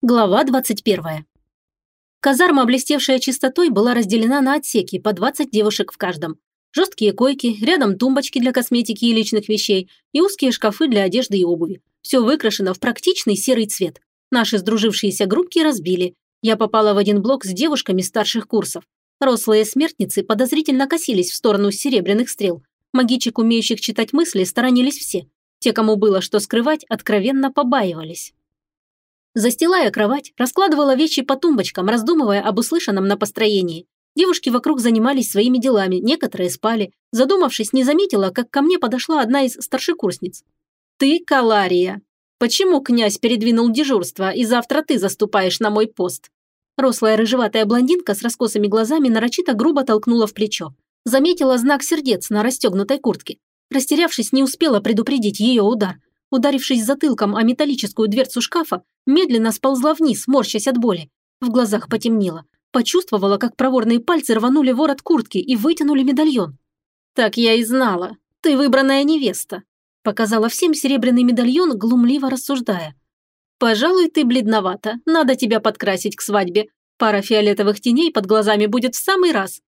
Глава 21. Казарма, блестевшая чистотой, была разделена на отсеки, по 20 девушек в каждом. Жесткие койки, рядом тумбочки для косметики и личных вещей и узкие шкафы для одежды и обуви. Все выкрашено в практичный серый цвет. Наши сдружившиеся группки разбили. Я попала в один блок с девушками старших курсов. Рослые смертницы подозрительно косились в сторону серебряных стрел. Магичек, умеющих читать мысли, сторонились все. Те, кому было что скрывать, откровенно побаивались. Застилая кровать, раскладывала вещи по тумбочкам, раздумывая об услышанном на построении. Девушки вокруг занимались своими делами, некоторые спали. Задумавшись, не заметила, как ко мне подошла одна из старшекурсниц. «Ты Калария. Почему князь передвинул дежурство, и завтра ты заступаешь на мой пост?» Рослая рыжеватая блондинка с раскосыми глазами нарочито грубо толкнула в плечо. Заметила знак сердец на расстегнутой куртке. Растерявшись, не успела предупредить ее удар. Ударившись затылком о металлическую дверцу шкафа, медленно сползла вниз, морщась от боли. В глазах потемнело. Почувствовала, как проворные пальцы рванули ворот куртки и вытянули медальон. «Так я и знала. Ты выбранная невеста», – показала всем серебряный медальон, глумливо рассуждая. «Пожалуй, ты бледновата. Надо тебя подкрасить к свадьбе. Пара фиолетовых теней под глазами будет в самый раз».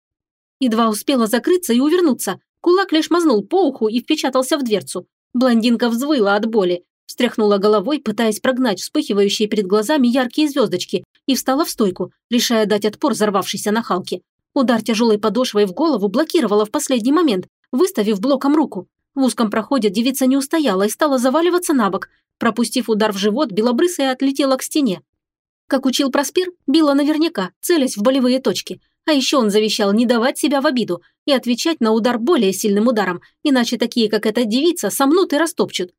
Едва успела закрыться и увернуться. Кулак лишь мазнул по уху и впечатался в дверцу. Блондинка взвыла от боли, встряхнула головой, пытаясь прогнать вспыхивающие перед глазами яркие звездочки, и встала в стойку, решая дать отпор взорвавшейся нахалке. Удар тяжелой подошвой в голову блокировала в последний момент, выставив блоком руку. В узком проходе девица не устояла и стала заваливаться на бок. Пропустив удар в живот, белобрысая отлетела к стене. Как учил Проспер, била наверняка, целясь в болевые точки. А еще он завещал не давать себя в обиду и отвечать на удар более сильным ударом, иначе такие, как эта девица, сомнут и растопчут.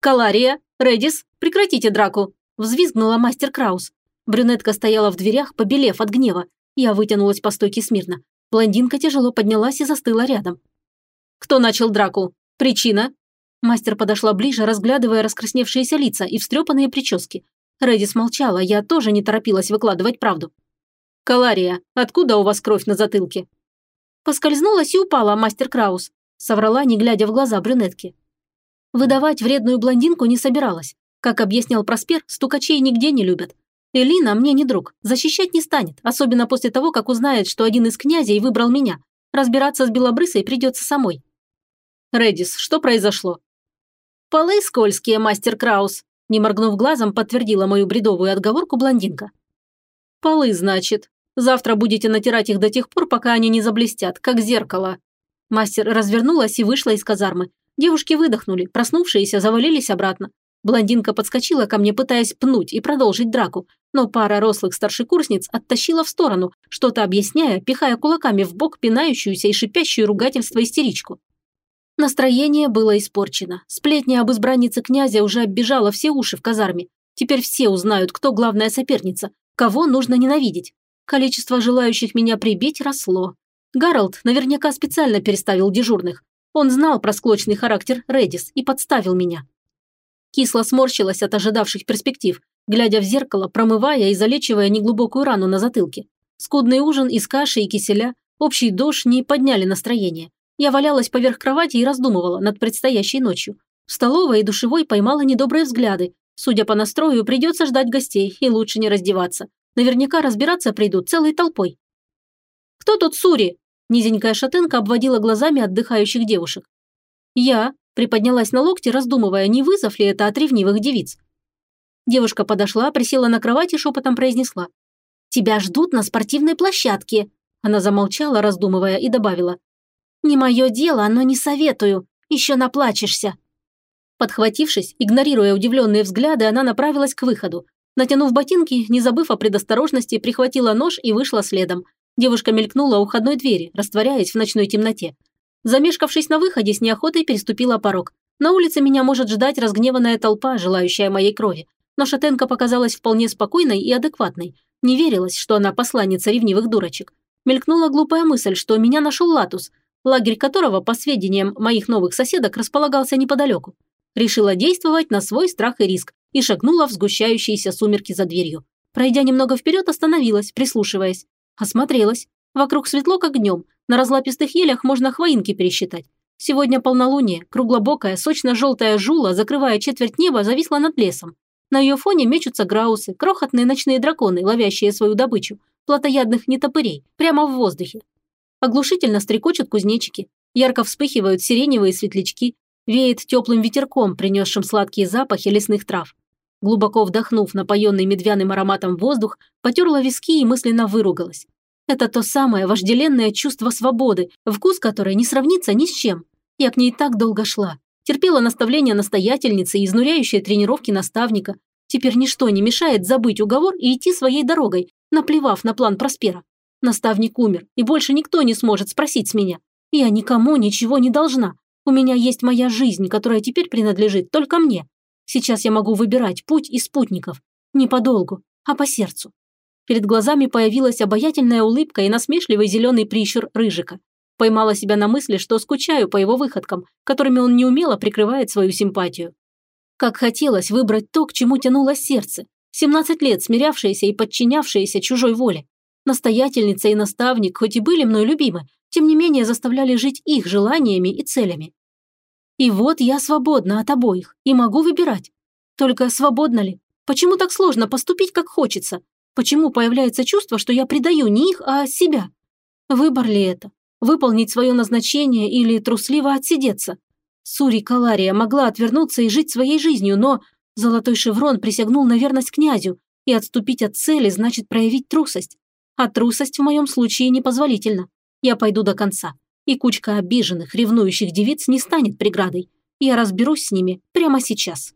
«Калария! Редис! Прекратите драку!» – взвизгнула мастер Краус. Брюнетка стояла в дверях, побелев от гнева. Я вытянулась по стойке смирно. Блондинка тяжело поднялась и застыла рядом. «Кто начал драку? Причина?» Мастер подошла ближе, разглядывая раскрасневшиеся лица и встрепанные прически. Редис молчала, я тоже не торопилась выкладывать правду. «Калария, откуда у вас кровь на затылке?» «Поскользнулась и упала, мастер Краус», – соврала, не глядя в глаза брюнетки. Выдавать вредную блондинку не собиралась. Как объяснял Проспер, стукачей нигде не любят. Элина мне не друг, защищать не станет, особенно после того, как узнает, что один из князей выбрал меня. Разбираться с белобрысой придется самой. «Редис, что произошло?» «Полы скользкие, мастер Краус», не моргнув глазом, подтвердила мою бредовую отговорку блондинка. «Полы, значит. Завтра будете натирать их до тех пор, пока они не заблестят, как зеркало». Мастер развернулась и вышла из казармы. Девушки выдохнули, проснувшиеся завалились обратно. Блондинка подскочила ко мне, пытаясь пнуть и продолжить драку, но пара рослых старшекурсниц оттащила в сторону, что-то объясняя, пихая кулаками в бок пинающуюся и шипящую ругательство истеричку. Настроение было испорчено. Сплетня об избраннице князя уже оббежала все уши в казарме. Теперь все узнают, кто главная соперница, кого нужно ненавидеть. Количество желающих меня прибить росло. Гарольд наверняка специально переставил дежурных. Он знал про склочный характер Редис и подставил меня. Кисло сморщилась от ожидавших перспектив, глядя в зеркало, промывая и залечивая неглубокую рану на затылке. Скудный ужин из каши и киселя, общий дождь не подняли настроение. Я валялась поверх кровати и раздумывала над предстоящей ночью. В столовой и душевой поймала недобрые взгляды. Судя по настрою, придется ждать гостей, и лучше не раздеваться. Наверняка разбираться придут целой толпой. «Кто тут Сури?» Низенькая шатенка обводила глазами отдыхающих девушек. «Я», приподнялась на локте, раздумывая, не вызов ли это от ревнивых девиц. Девушка подошла, присела на кровать и шепотом произнесла. «Тебя ждут на спортивной площадке». Она замолчала, раздумывая, и добавила. «Не мое дело, но не советую. Еще наплачешься». Подхватившись, игнорируя удивленные взгляды, она направилась к выходу. Натянув ботинки, не забыв о предосторожности, прихватила нож и вышла следом. Девушка мелькнула у входной двери, растворяясь в ночной темноте. Замешкавшись на выходе, с неохотой переступила порог. На улице меня может ждать разгневанная толпа, желающая моей крови. Но Шатенка показалась вполне спокойной и адекватной. Не верилось, что она посланница ревнивых дурочек. Мелькнула глупая мысль, что меня нашел Латус, лагерь которого, по сведениям моих новых соседок, располагался неподалеку. Решила действовать на свой страх и риск и шагнула в сгущающиеся сумерки за дверью. Пройдя немного вперед, остановилась, прислушиваясь. Осмотрелась. Вокруг светло, как днем. На разлапистых елях можно хвоинки пересчитать. Сегодня полнолуние, круглобокая, сочно-желтая жула, закрывая четверть неба, зависла над лесом. На ее фоне мечутся граусы, крохотные ночные драконы, ловящие свою добычу, плотоядных нетопырей, прямо в воздухе. Оглушительно стрекочут кузнечики, ярко вспыхивают сиреневые светлячки, веет теплым ветерком, принесшим сладкие запахи лесных трав. Глубоко вдохнув напоенный медвяным ароматом воздух, потерла виски и мысленно выругалась. Это то самое вожделенное чувство свободы, вкус которой не сравнится ни с чем. Я к ней так долго шла, терпела наставления настоятельницы и изнуряющие тренировки наставника. Теперь ничто не мешает забыть уговор и идти своей дорогой, наплевав на план Проспера. Наставник умер, и больше никто не сможет спросить с меня. Я никому ничего не должна. У меня есть моя жизнь, которая теперь принадлежит только мне. Сейчас я могу выбирать путь из спутников. Не подолгу, а по сердцу. Перед глазами появилась обаятельная улыбка и насмешливый зеленый прищур Рыжика. Поймала себя на мысли, что скучаю по его выходкам, которыми он неумело прикрывает свою симпатию. Как хотелось выбрать то, к чему тянуло сердце. 17 лет смирявшееся и подчинявшееся чужой воле. Настоятельница и наставник, хоть и были мной любимы, тем не менее заставляли жить их желаниями и целями. И вот я свободна от обоих и могу выбирать. Только свободна ли? Почему так сложно поступить, как хочется? Почему появляется чувство, что я предаю не их, а себя? Выбор ли это? выполнить свое назначение или трусливо отсидеться. Сури Калария могла отвернуться и жить своей жизнью, но Золотой Шеврон присягнул на верность князю, и отступить от цели значит проявить трусость. А трусость в моем случае непозволительна. Я пойду до конца, и кучка обиженных, ревнующих девиц не станет преградой. Я разберусь с ними прямо сейчас.